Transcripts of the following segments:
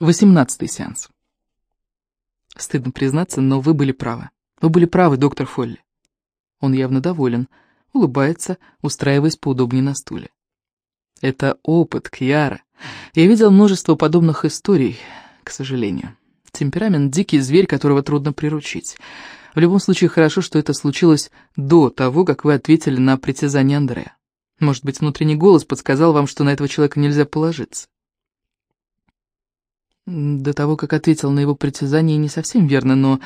Восемнадцатый сеанс. Стыдно признаться, но вы были правы. Вы были правы, доктор Фолли. Он явно доволен, улыбается, устраиваясь поудобнее на стуле. Это опыт, Кьяра. Я видел множество подобных историй, к сожалению. Темперамент — дикий зверь, которого трудно приручить. В любом случае, хорошо, что это случилось до того, как вы ответили на притязание Андрея. Может быть, внутренний голос подсказал вам, что на этого человека нельзя положиться. До того, как ответил на его притязание, не совсем верно, но,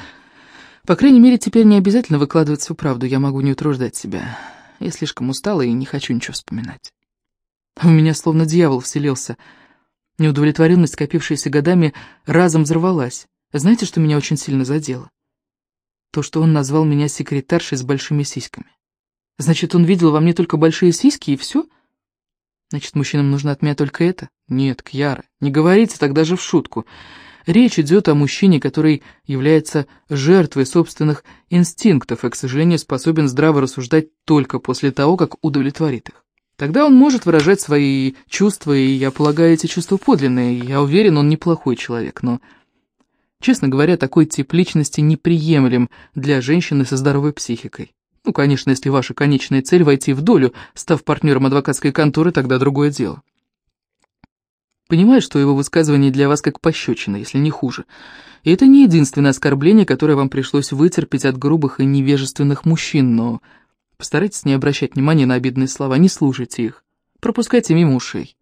по крайней мере, теперь не обязательно выкладывать всю правду, я могу не утруждать себя. Я слишком устала и не хочу ничего вспоминать. В меня словно дьявол вселился. Неудовлетворенность, скопившаяся годами, разом взорвалась. Знаете, что меня очень сильно задело? То, что он назвал меня секретаршей с большими сиськами. Значит, он видел во мне только большие сиськи и все? — Значит, мужчинам нужно от меня только это? Нет, Кьяра, не говорите тогда же в шутку. Речь идет о мужчине, который является жертвой собственных инстинктов и, к сожалению, способен здраво рассуждать только после того, как удовлетворит их. Тогда он может выражать свои чувства, и я полагаю, эти чувства подлинные, я уверен, он неплохой человек, но, честно говоря, такой тип личности неприемлем для женщины со здоровой психикой. Ну, конечно, если ваша конечная цель войти в долю, став партнером адвокатской конторы, тогда другое дело. Понимаю, что его высказывание для вас как пощечина, если не хуже. И это не единственное оскорбление, которое вам пришлось вытерпеть от грубых и невежественных мужчин, но постарайтесь не обращать внимания на обидные слова, не слушайте их, пропускайте мимо ушей.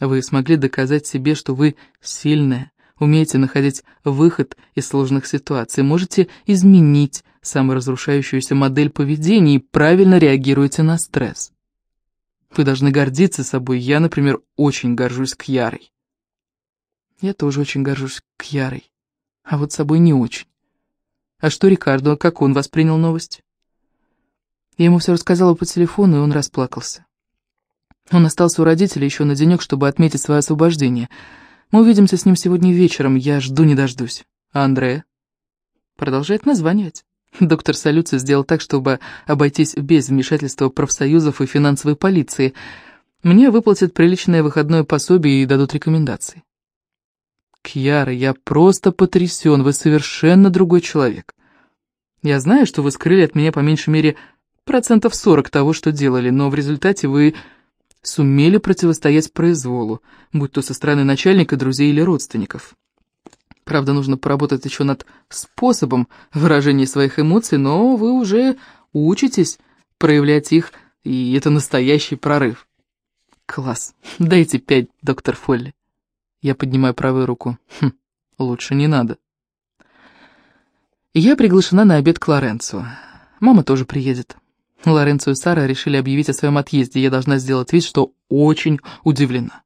Вы смогли доказать себе, что вы сильная, умеете находить выход из сложных ситуаций, можете изменить саморазрушающуюся модель поведения и правильно реагируете на стресс. Вы должны гордиться собой. Я, например, очень горжусь Кьярой. Я тоже очень горжусь Кьярой, а вот собой не очень. А что Рикардо, как он воспринял новость? Я ему все рассказала по телефону, и он расплакался. Он остался у родителей еще на денек, чтобы отметить свое освобождение — мы увидимся с ним сегодня вечером, я жду не дождусь. А Андрея? Продолжает названивать. Доктор Салюци сделал так, чтобы обойтись без вмешательства профсоюзов и финансовой полиции. Мне выплатят приличное выходное пособие и дадут рекомендации. Кьяра, я просто потрясен, вы совершенно другой человек. Я знаю, что вы скрыли от меня по меньшей мере процентов сорок того, что делали, но в результате вы сумели противостоять произволу, будь то со стороны начальника, друзей или родственников. Правда, нужно поработать еще над способом выражения своих эмоций, но вы уже учитесь проявлять их, и это настоящий прорыв. Класс. Дайте пять, доктор Фолли. Я поднимаю правую руку. Хм, лучше не надо. Я приглашена на обед к Лоренцо. Мама тоже приедет. Лоренцо и Сара решили объявить о своем отъезде, я должна сделать вид, что очень удивлена.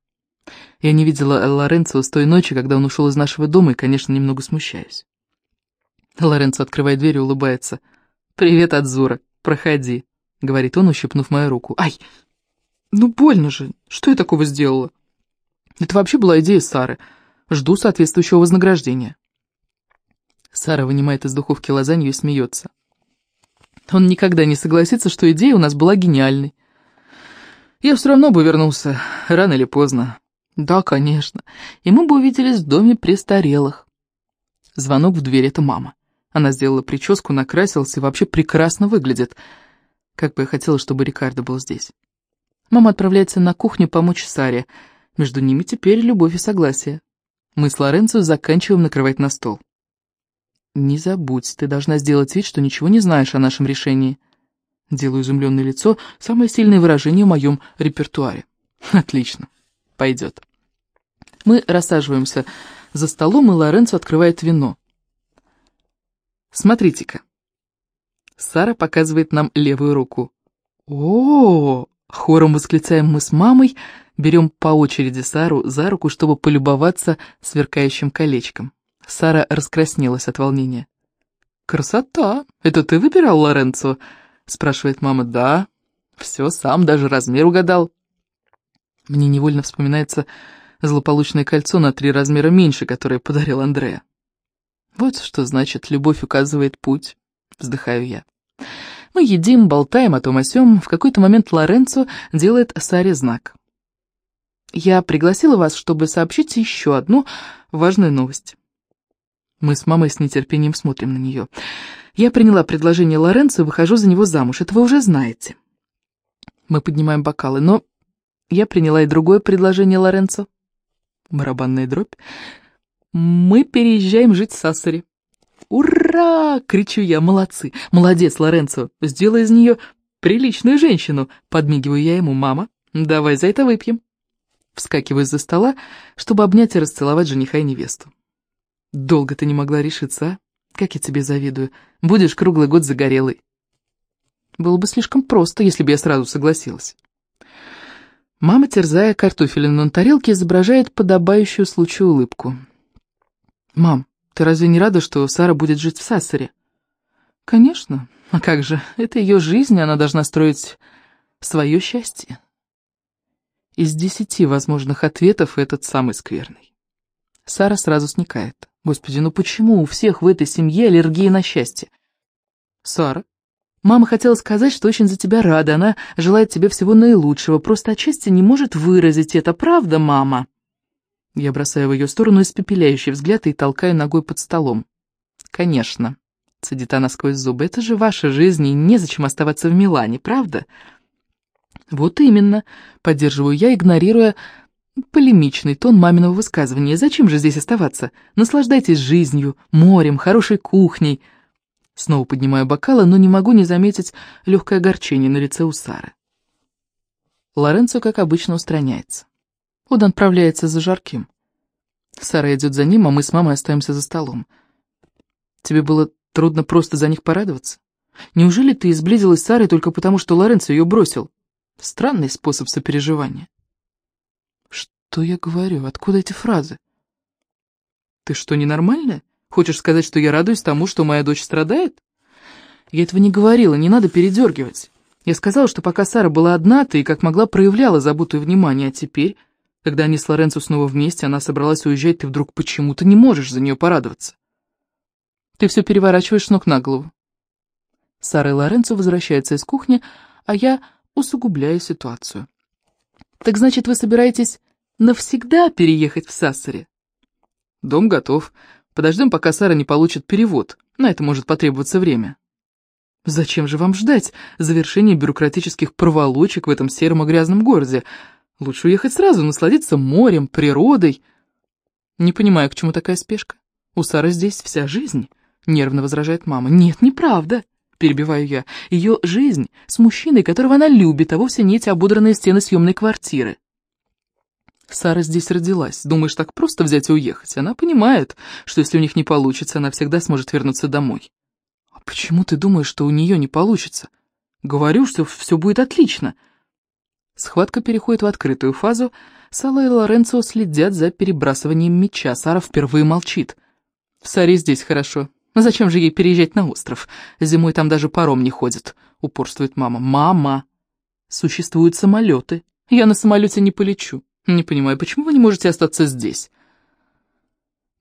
Я не видела Лоренцо с той ночи, когда он ушел из нашего дома, и, конечно, немного смущаюсь. Лоренцо открывает дверь и улыбается. «Привет, Адзура, проходи», — говорит он, ущипнув мою руку. «Ай, ну больно же, что я такого сделала?» Это вообще была идея Сары. Жду соответствующего вознаграждения. Сара вынимает из духовки лазанью и смеется. Он никогда не согласится, что идея у нас была гениальной. Я все равно бы вернулся, рано или поздно. Да, конечно. И мы бы увиделись в доме престарелых. Звонок в дверь — это мама. Она сделала прическу, накрасилась и вообще прекрасно выглядит. Как бы я хотела, чтобы Рикардо был здесь. Мама отправляется на кухню помочь Саре. Между ними теперь любовь и согласие. Мы с Лоренцо заканчиваем накрывать на стол. «Не забудь, ты должна сделать вид, что ничего не знаешь о нашем решении». Делаю изумленное лицо, самое сильное выражение в моем репертуаре. Отлично, пойдет. Мы рассаживаемся за столом, и Лоренцо открывает вино. Смотрите-ка. Сара показывает нам левую руку. о, -о, -о Хором восклицаем мы с мамой, берем по очереди Сару за руку, чтобы полюбоваться сверкающим колечком. Сара раскраснелась от волнения. «Красота! Это ты выбирал, Лоренцо?» — спрашивает мама. «Да, все сам, даже размер угадал». Мне невольно вспоминается злополучное кольцо на три размера меньше, которое подарил Андрея. «Вот что значит, любовь указывает путь», — вздыхаю я. Мы едим, болтаем о том о сём. В какой-то момент Лоренцо делает Саре знак. Я пригласила вас, чтобы сообщить еще одну важную новость. Мы с мамой с нетерпением смотрим на нее. Я приняла предложение Лоренцо и выхожу за него замуж. Это вы уже знаете. Мы поднимаем бокалы, но я приняла и другое предложение Лоренцо. Барабанная дробь. Мы переезжаем жить в Сассари. «Ура!» — кричу я. «Молодцы! Молодец, Лоренцо! Сделай из нее приличную женщину!» Подмигиваю я ему. «Мама, давай за это выпьем!» Вскакиваю из-за стола, чтобы обнять и расцеловать жениха и невесту. «Долго ты не могла решиться, а? Как я тебе завидую. Будешь круглый год загорелый». Было бы слишком просто, если бы я сразу согласилась. Мама, терзая картофелин на тарелке, изображает подобающую случаю улыбку. «Мам, ты разве не рада, что Сара будет жить в Сассаре?» «Конечно. А как же? Это ее жизнь, она должна строить свое счастье». Из десяти возможных ответов этот самый скверный. Сара сразу сникает. «Господи, ну почему у всех в этой семье аллергия на счастье?» «Сара, Мама хотела сказать, что очень за тебя рада, она желает тебе всего наилучшего, просто отчасти не может выразить это, правда, мама?» Я бросаю в ее сторону испепеляющий взгляд и толкаю ногой под столом. «Конечно», — цедит она сквозь зубы, — «это же ваша жизнь, и незачем оставаться в Милане, правда?» «Вот именно», — поддерживаю я, игнорируя полемичный тон маминого высказывания. «Зачем же здесь оставаться? Наслаждайтесь жизнью, морем, хорошей кухней». Снова поднимаю бокалы, но не могу не заметить легкое огорчение на лице у Сары. Лоренцо, как обычно, устраняется. Он отправляется за жарким. Сара идет за ним, а мы с мамой остаемся за столом. Тебе было трудно просто за них порадоваться? Неужели ты изблизилась с Сарой только потому, что Лоренцо ее бросил? Странный способ сопереживания. Что я говорю? Откуда эти фразы? Ты что, ненормальная? Хочешь сказать, что я радуюсь тому, что моя дочь страдает? Я этого не говорила, не надо передергивать. Я сказала, что пока Сара была одна, ты как могла проявляла заботу и внимание, а теперь, когда они с Лоренцо снова вместе, она собралась уезжать, ты вдруг почему-то не можешь за нее порадоваться. Ты все переворачиваешь ног на голову. Сара и Лоренцо возвращаются из кухни, а я усугубляю ситуацию. Так значит, вы собираетесь навсегда переехать в Сассаре? Дом готов. Подождем, пока Сара не получит перевод. На это может потребоваться время. Зачем же вам ждать завершения бюрократических проволочек в этом сером и грязном городе? Лучше уехать сразу, насладиться морем, природой. Не понимаю, к чему такая спешка. У Сары здесь вся жизнь, нервно возражает мама. Нет, неправда, перебиваю я. Ее жизнь с мужчиной, которого она любит, а вовсе не эти ободранные стены съемной квартиры. Сара здесь родилась. Думаешь, так просто взять и уехать? Она понимает, что если у них не получится, она всегда сможет вернуться домой. А почему ты думаешь, что у нее не получится? Говорю, что все будет отлично. Схватка переходит в открытую фазу. Сала и Лоренцо следят за перебрасыванием меча. Сара впервые молчит. Саре здесь хорошо. Зачем же ей переезжать на остров? Зимой там даже паром не ходит, упорствует мама. Мама! Существуют самолеты. Я на самолете не полечу. Не понимаю, почему вы не можете остаться здесь?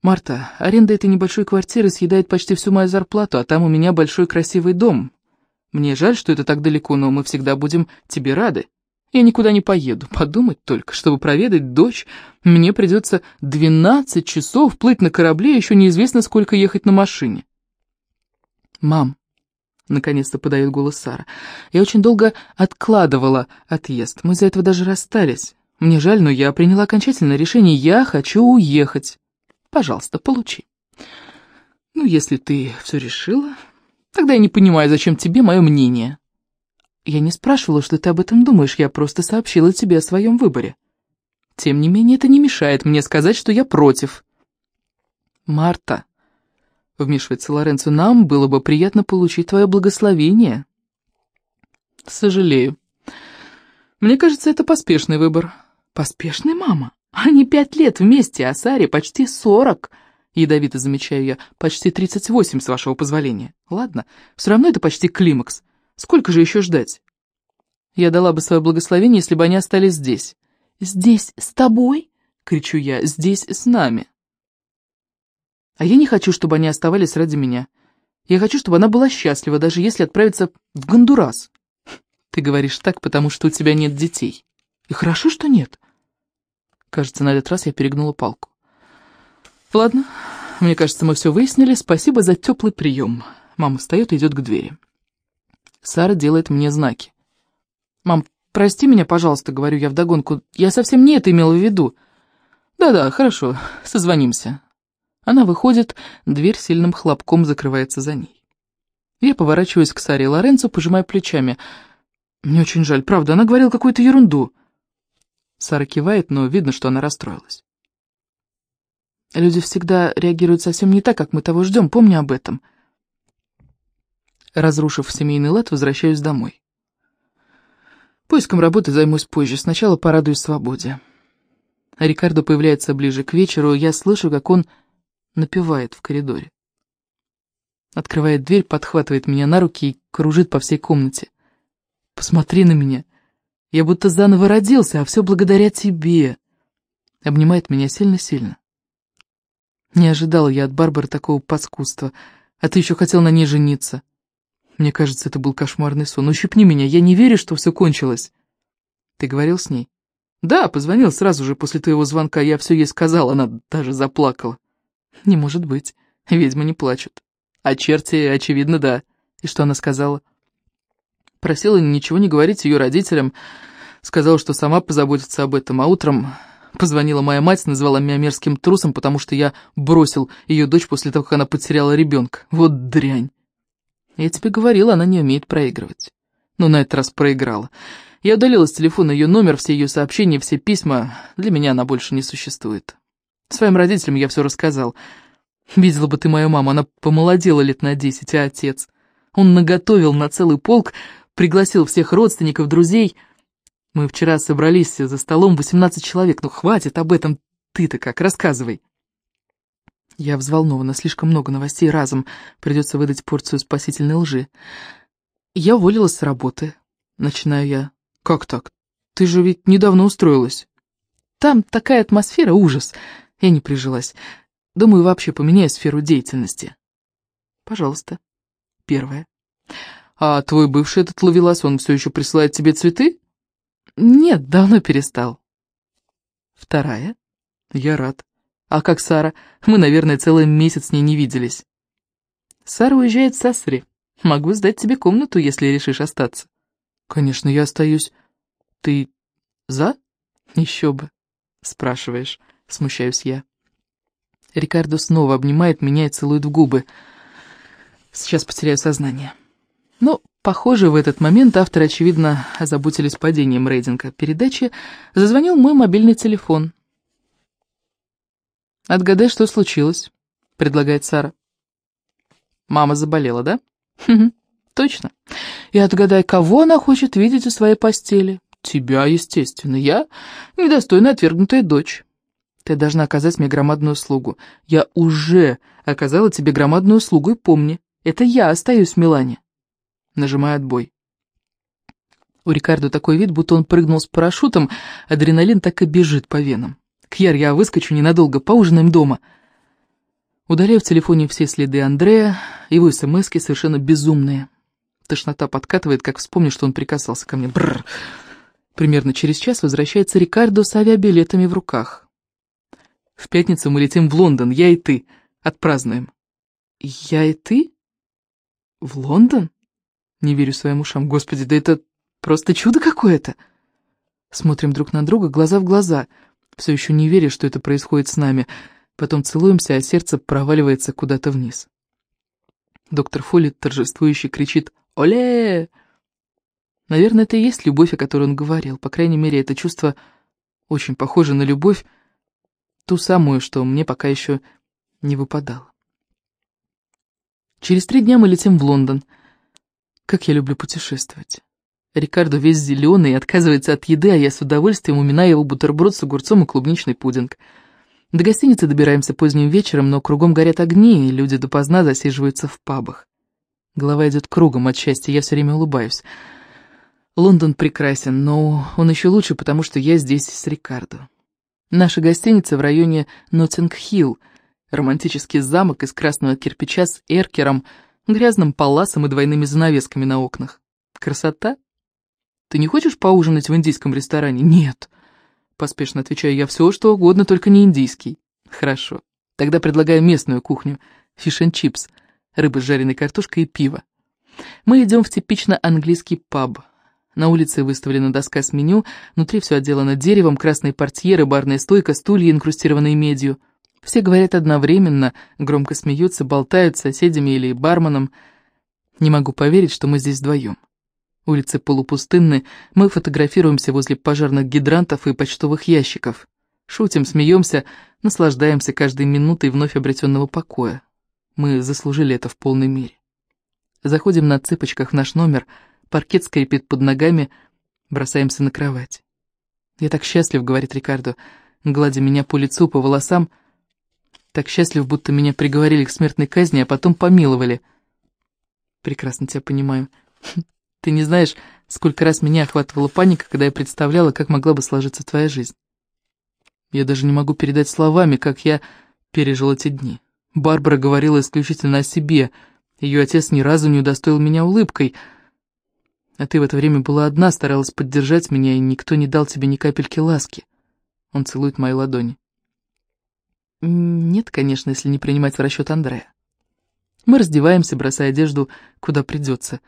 Марта, аренда этой небольшой квартиры съедает почти всю мою зарплату, а там у меня большой красивый дом. Мне жаль, что это так далеко, но мы всегда будем тебе рады. Я никуда не поеду. Подумать только, чтобы проведать дочь, мне придется 12 часов плыть на корабле, еще неизвестно, сколько ехать на машине. Мам, наконец-то подает голос Сара, я очень долго откладывала отъезд. Мы из-за этого даже расстались. Мне жаль, но я приняла окончательное решение. Я хочу уехать. Пожалуйста, получи. Ну, если ты все решила, тогда я не понимаю, зачем тебе мое мнение. Я не спрашивала, что ты об этом думаешь, я просто сообщила тебе о своем выборе. Тем не менее, это не мешает мне сказать, что я против. Марта, вмешивается Лоренцо, нам было бы приятно получить твое благословение. Сожалею. Мне кажется, это поспешный выбор. «Поспешный, мама? Они пять лет вместе, а Саре почти сорок!» Ядовито замечаю я. «Почти тридцать восемь, с вашего позволения. Ладно, все равно это почти климакс. Сколько же еще ждать?» Я дала бы свое благословение, если бы они остались здесь. «Здесь с тобой?» — кричу я. «Здесь с нами». А я не хочу, чтобы они оставались ради меня. Я хочу, чтобы она была счастлива, даже если отправиться в Гондурас. Ты говоришь так, потому что у тебя нет детей. И хорошо, что нет. Кажется, на этот раз я перегнула палку. Ладно, мне кажется, мы все выяснили. Спасибо за теплый прием. Мама встает и идет к двери. Сара делает мне знаки. «Мам, прости меня, пожалуйста», — говорю я вдогонку. «Я совсем не это имела в виду». «Да-да, хорошо, созвонимся». Она выходит, дверь сильным хлопком закрывается за ней. Я поворачиваюсь к Саре Лоренцо, пожимая плечами. Мне очень жаль, правда, она говорила какую-то ерунду. Сара кивает, но видно, что она расстроилась. Люди всегда реагируют совсем не так, как мы того ждем, помни об этом. Разрушив семейный лад, возвращаюсь домой. Поиском работы займусь позже, сначала порадуюсь свободе. Рикардо появляется ближе к вечеру, я слышу, как он напевает в коридоре. Открывает дверь, подхватывает меня на руки и кружит по всей комнате. «Посмотри на меня. Я будто заново родился, а все благодаря тебе». Обнимает меня сильно-сильно. Не ожидала я от Барбары такого паскудства, а ты еще хотел на ней жениться. Мне кажется, это был кошмарный сон. Ущипни меня, я не верю, что все кончилось. Ты говорил с ней? Да, позвонил сразу же после твоего звонка, я все ей сказал, она даже заплакала. Не может быть, ведьмы не плачут. А черти, очевидно, да. И что она сказала? Просила ничего не говорить ее родителям, сказала, что сама позаботится об этом, а утром позвонила моя мать, назвала меня мерзким трусом, потому что я бросил ее дочь после того, как она потеряла ребенка. Вот дрянь. Я тебе говорила, она не умеет проигрывать. Но на этот раз проиграла. Я удалила с телефона ее номер, все ее сообщения, все письма. Для меня она больше не существует. Своим родителям я все рассказал. Видела бы ты мою маму, она помолодела лет на десять, а отец... Он наготовил на целый полк, пригласил всех родственников, друзей. Мы вчера собрались за столом 18 человек, ну хватит об этом, ты-то как, рассказывай. Я взволнована, слишком много новостей разом, придется выдать порцию спасительной лжи. Я уволилась с работы, начинаю я. Как так? Ты же ведь недавно устроилась. Там такая атмосфера, ужас. Я не прижилась. Думаю, вообще поменяю сферу деятельности. Пожалуйста. Первое. А твой бывший этот ловелас, он все еще присылает тебе цветы? Нет, давно перестал. Вторая. Я рад. А как Сара? Мы, наверное, целый месяц с ней не виделись. Сара уезжает в Сасри. Могу сдать тебе комнату, если решишь остаться. Конечно, я остаюсь. Ты за? Еще бы. Спрашиваешь. Смущаюсь я. Рикардо снова обнимает меня и целует в губы. Сейчас потеряю сознание. Но, похоже, в этот момент авторы, очевидно, озаботились падением рейтинга передачи. Зазвонил мой мобильный телефон. «Отгадай, что случилось», — предлагает Сара. «Мама заболела, да?» «Хм, точно. И отгадай, кого она хочет видеть у своей постели?» «Тебя, естественно. Я недостойно отвергнутая дочь». Ты должна оказать мне громадную услугу. Я уже оказала тебе громадную услугу, и помни, это я остаюсь в Милане. Нажимаю отбой. У Рикардо такой вид, будто он прыгнул с парашютом, адреналин так и бежит по венам. Кьяр, я выскочу ненадолго, поужинаем дома. Удаляю в телефоне все следы Андрея, его смски совершенно безумные. Тошнота подкатывает, как вспомню, что он прикасался ко мне. Бррр. Примерно через час возвращается Рикардо с авиабилетами в руках. В пятницу мы летим в Лондон, я и ты. Отпразднуем». «Я и ты? В Лондон?» Не верю своим ушам. Господи, да это просто чудо какое-то. Смотрим друг на друга, глаза в глаза. Все еще не веря, что это происходит с нами. Потом целуемся, а сердце проваливается куда-то вниз. Доктор Фолли торжествующе кричит «Оле!». Наверное, это и есть любовь, о которой он говорил. По крайней мере, это чувство очень похоже на любовь, Ту самую, что мне пока еще не выпадало. Через три дня мы летим в Лондон. Как я люблю путешествовать. Рикардо весь зеленый, отказывается от еды, а я с удовольствием уминаю его бутерброд с огурцом и клубничный пудинг. До гостиницы добираемся поздним вечером, но кругом горят огни, и люди допоздна засиживаются в пабах. Голова идет кругом от счастья, я все время улыбаюсь. Лондон прекрасен, но он еще лучше, потому что я здесь с Рикардо. Наша гостиница в районе Ноттинг-Хилл, романтический замок из красного кирпича с эркером, грязным паласом и двойными занавесками на окнах. Красота? Ты не хочешь поужинать в индийском ресторане? Нет. Поспешно отвечаю я, все что угодно, только не индийский. Хорошо. Тогда предлагаю местную кухню. Фиш and чипс, рыба с жареной картошкой и пиво. Мы идем в типично английский паб. На улице выставлена доска с меню, внутри все отделано деревом, красные портьеры, барная стойка, стулья, инкрустированные медью. Все говорят одновременно, громко смеются, болтают с соседями или барменом. Не могу поверить, что мы здесь вдвоем. Улицы полупустынны, мы фотографируемся возле пожарных гидрантов и почтовых ящиков. Шутим, смеемся, наслаждаемся каждой минутой вновь обретенного покоя. Мы заслужили это в полной мере. Заходим на цыпочках в наш номер, паркет скрипит под ногами, бросаемся на кровать. «Я так счастлив», — говорит Рикардо, гладя меня по лицу, по волосам, — так счастлив, будто меня приговорили к смертной казни, а потом помиловали. Прекрасно тебя понимаю. Ты не знаешь, сколько раз меня охватывала паника, когда я представляла, как могла бы сложиться твоя жизнь. Я даже не могу передать словами, как я пережил эти дни. Барбара говорила исключительно о себе. Ее отец ни разу не удостоил меня улыбкой. А ты в это время была одна, старалась поддержать меня, и никто не дал тебе ни капельки ласки. Он целует мои ладони. Нет, конечно, если не принимать в расчет Андрея. Мы раздеваемся, бросая одежду, куда придется.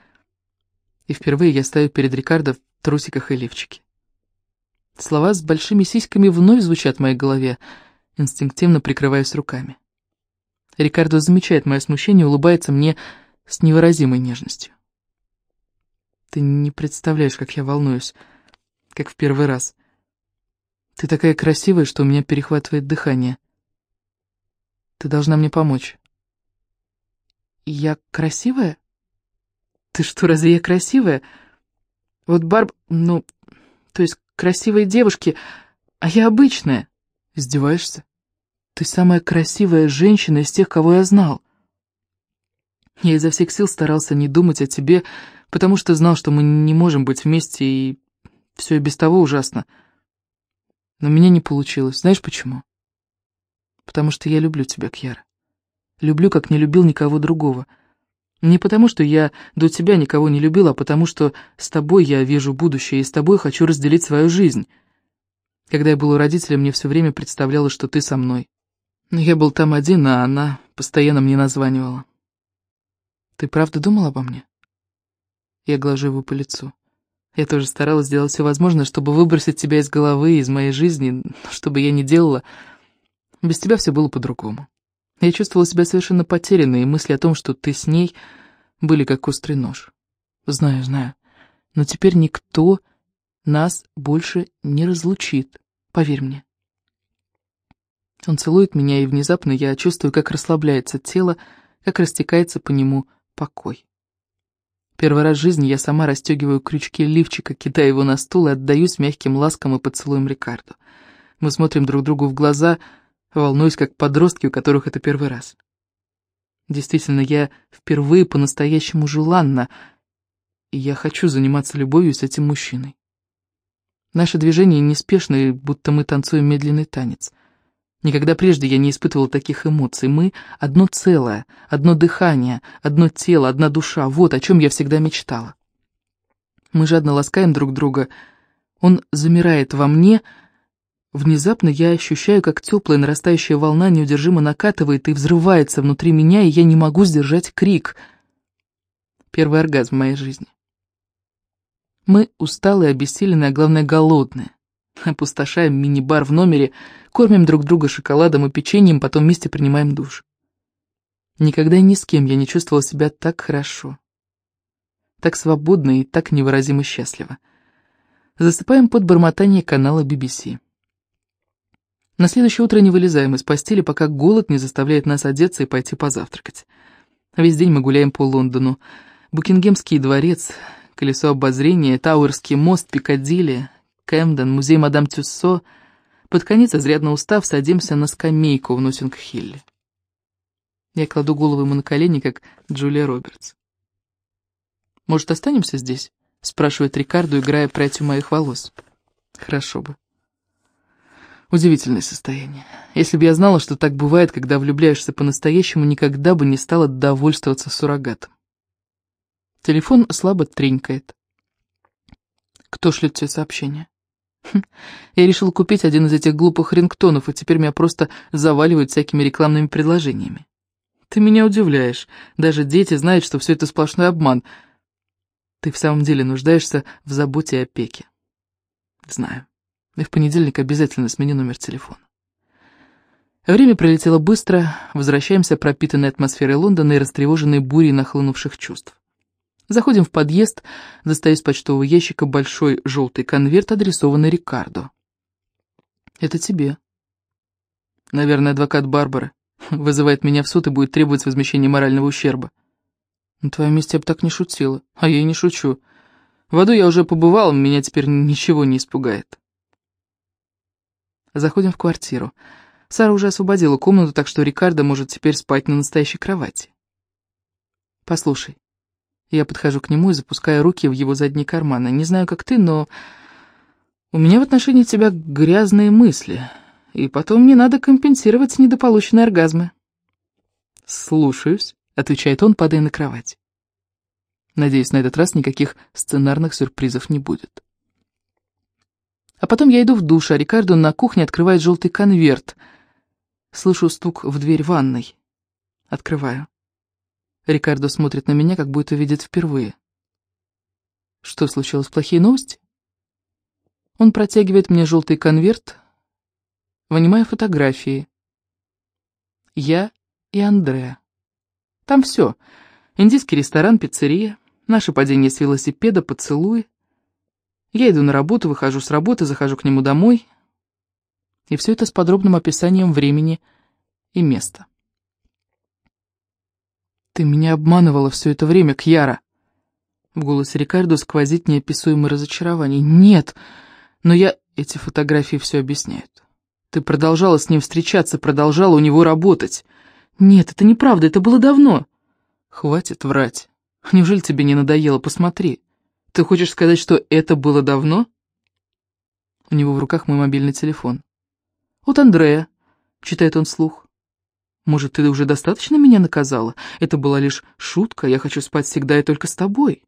И впервые я стою перед Рикардо в трусиках и лифчике. Слова с большими сиськами вновь звучат в моей голове, инстинктивно прикрываясь руками. Рикардо замечает мое смущение и улыбается мне с невыразимой нежностью. Ты не представляешь, как я волнуюсь, как в первый раз. Ты такая красивая, что у меня перехватывает дыхание. Ты должна мне помочь. Я красивая? Ты что, разве я красивая? Вот Барб... Ну, то есть красивые девушки, а я обычная. Издеваешься? Ты самая красивая женщина из тех, кого я знал. Я изо всех сил старался не думать о тебе, потому что знал, что мы не можем быть вместе, и все и без того ужасно. Но у меня не получилось. Знаешь почему? Потому что я люблю тебя, Кьяра. Люблю, как не любил никого другого. Не потому, что я до тебя никого не любил, а потому, что с тобой я вижу будущее, и с тобой хочу разделить свою жизнь. Когда я был у родителей, мне все время представлялось, что ты со мной. Но я был там один, а она постоянно мне названивала. Ты правда думал обо мне? Я глажу его по лицу. Я тоже старалась сделать все возможное, чтобы выбросить тебя из головы, из моей жизни, но что бы я ни делала, без тебя все было по-другому. Я чувствовала себя совершенно потерянной, и мысли о том, что ты с ней, были как острый нож. Знаю, знаю. Но теперь никто нас больше не разлучит, поверь мне. Он целует меня, и внезапно я чувствую, как расслабляется тело, как растекается по нему покой. Первый раз в жизни я сама расстегиваю крючки лифчика, кидаю его на стул и отдаюсь мягким ласкам и поцелуем Рикарду. Мы смотрим друг другу в глаза — волнуюсь, как подростки, у которых это первый раз. Действительно, я впервые по-настоящему желанна, и я хочу заниматься любовью с этим мужчиной. Наши движения неспешные, будто мы танцуем медленный танец. Никогда прежде я не испытывала таких эмоций. Мы — одно целое, одно дыхание, одно тело, одна душа. Вот о чем я всегда мечтала. Мы жадно ласкаем друг друга. Он замирает во мне — Внезапно я ощущаю, как теплая нарастающая волна неудержимо накатывает и взрывается внутри меня, и я не могу сдержать крик. Первый оргазм в моей жизни. Мы усталые, обессиленные, а главное голодные. Опустошаем мини-бар в номере, кормим друг друга шоколадом и печеньем, потом вместе принимаем душ. Никогда ни с кем я не чувствовала себя так хорошо. Так свободно и так невыразимо счастливо. Засыпаем под бормотание канала BBC. На следующее утро не вылезаем из постели, пока голод не заставляет нас одеться и пойти позавтракать. Весь день мы гуляем по Лондону. Букингемский дворец, колесо обозрения, Тауэрский мост, Пикадилли, Кэмден, музей мадам Тюссо. Под конец, изрядно устав, садимся на скамейку в Ноттинг-Хилле. Я кладу голову ему на колени, как Джулия Робертс. «Может, останемся здесь?» — спрашивает Рикардо, играя прядью моих волос. «Хорошо бы». Удивительное состояние. Если бы я знала, что так бывает, когда влюбляешься по-настоящему, никогда бы не стала довольствоваться суррогатом. Телефон слабо тренькает. Кто шлет тебе сообщение? Хм, я решил купить один из этих глупых рингтонов, и теперь меня просто заваливают всякими рекламными предложениями. Ты меня удивляешь. Даже дети знают, что все это сплошной обман. Ты в самом деле нуждаешься в заботе и опеке. Знаю. И в понедельник обязательно смени номер телефона. Время пролетело быстро, возвращаемся пропитанной атмосферой Лондона и растревоженной бурей нахлынувших чувств. Заходим в подъезд, достаю из почтового ящика большой желтый конверт, адресованный Рикардо. «Это тебе». Наверное, адвокат Барбары вызывает меня в суд и будет требовать возмещения морального ущерба. На твоем месте я бы так не шутила, а я и не шучу. В аду я уже побывал, меня теперь ничего не испугает. Заходим в квартиру. Сара уже освободила комнату, так что Рикардо может теперь спать на настоящей кровати. Послушай, я подхожу к нему и запускаю руки в его задние карманы. Не знаю, как ты, но у меня в отношении тебя грязные мысли, и потом мне надо компенсировать недополученные оргазмы. «Слушаюсь», — отвечает он, падая на кровать. Надеюсь, на этот раз никаких сценарных сюрпризов не будет. А потом я иду в душ, а Рикардо на кухне открывает желтый конверт. Слышу стук в дверь ванной. Открываю. Рикардо смотрит на меня, как будто видит впервые. Что случилось, плохие новости? Он протягивает мне желтый конверт, вынимая фотографии. Я и Андреа. Там все. Индийский ресторан, пиццерия, наше падение с велосипеда, поцелуй. Я иду на работу, выхожу с работы, захожу к нему домой. И все это с подробным описанием времени и места. «Ты меня обманывала все это время, Кьяра!» В голосе Рикардо сквозит неописуемое разочарование. «Нет, но я...» Эти фотографии все объясняют. Ты продолжала с ним встречаться, продолжала у него работать. Нет, это неправда, это было давно. Хватит врать. Неужели тебе не надоело? Посмотри. Ты хочешь сказать, что это было давно? У него в руках мой мобильный телефон. Вот Андрея, читает он слух. Может, ты уже достаточно меня наказала? Это была лишь шутка, я хочу спать всегда и только с тобой.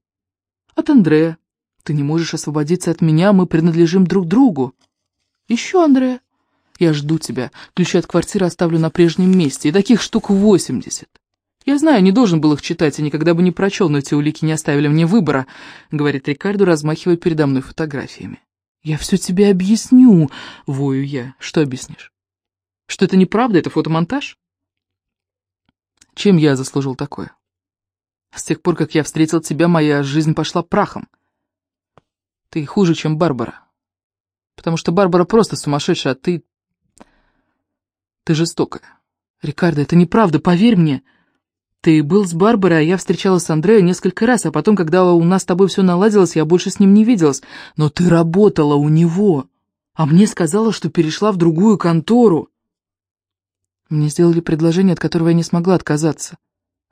От Андрея. Ты не можешь освободиться от меня, мы принадлежим друг другу. Еще Андрея. Я жду тебя. Ключи от квартиры оставлю на прежнем месте. И таких штук восемьдесят. Я знаю, не должен был их читать, и никогда бы не прочел, но эти улики не оставили мне выбора, говорит Рикардо, размахивая передо мной фотографиями. Я все тебе объясню, вою я. Что объяснишь? Что это неправда, это фотомонтаж? Чем я заслужил такое? С тех пор, как я встретил тебя, моя жизнь пошла прахом. Ты хуже, чем Барбара. Потому что Барбара просто сумасшедшая, а ты... Ты жестокая. Рикардо, это неправда, поверь мне. Ты был с Барбарой, а я встречалась с Андреем несколько раз, а потом, когда у нас с тобой все наладилось, я больше с ним не виделась. Но ты работала у него, а мне сказала, что перешла в другую контору. Мне сделали предложение, от которого я не смогла отказаться.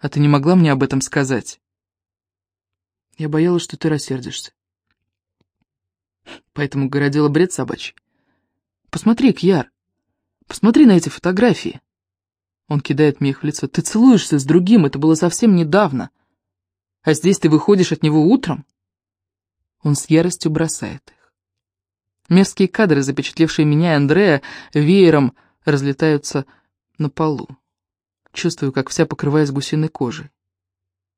А ты не могла мне об этом сказать? Я боялась, что ты рассердишься. Поэтому городила бред собачий. Посмотри, Кьяр, посмотри на эти фотографии. Он кидает мне их в лицо. Ты целуешься с другим, это было совсем недавно. А здесь ты выходишь от него утром? Он с яростью бросает их. Мерзкие кадры, запечатлевшие меня и Андрея, веером разлетаются на полу. Чувствую, как вся покрываясь гусиной кожей.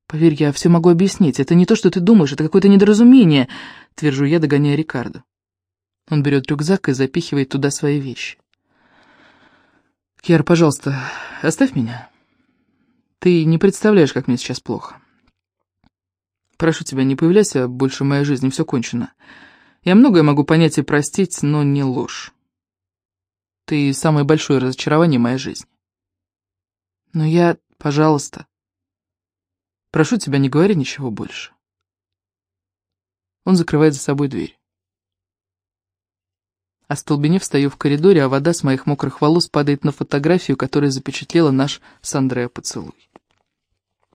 «Поверь, я все могу объяснить. Это не то, что ты думаешь, это какое-то недоразумение», — твержу я, догоняя Рикардо. Он берет рюкзак и запихивает туда свои вещи. «Кьяр, пожалуйста, оставь меня. Ты не представляешь, как мне сейчас плохо. Прошу тебя, не появляйся больше в моей жизни, все кончено. Я многое могу понять и простить, но не ложь. Ты самое большое разочарование моей жизни. Но я, пожалуйста, прошу тебя, не говори ничего больше. Он закрывает за собой дверь. Остолбенев стою в коридоре, а вода с моих мокрых волос падает на фотографию, которая запечатлела наш с Андреа поцелуй.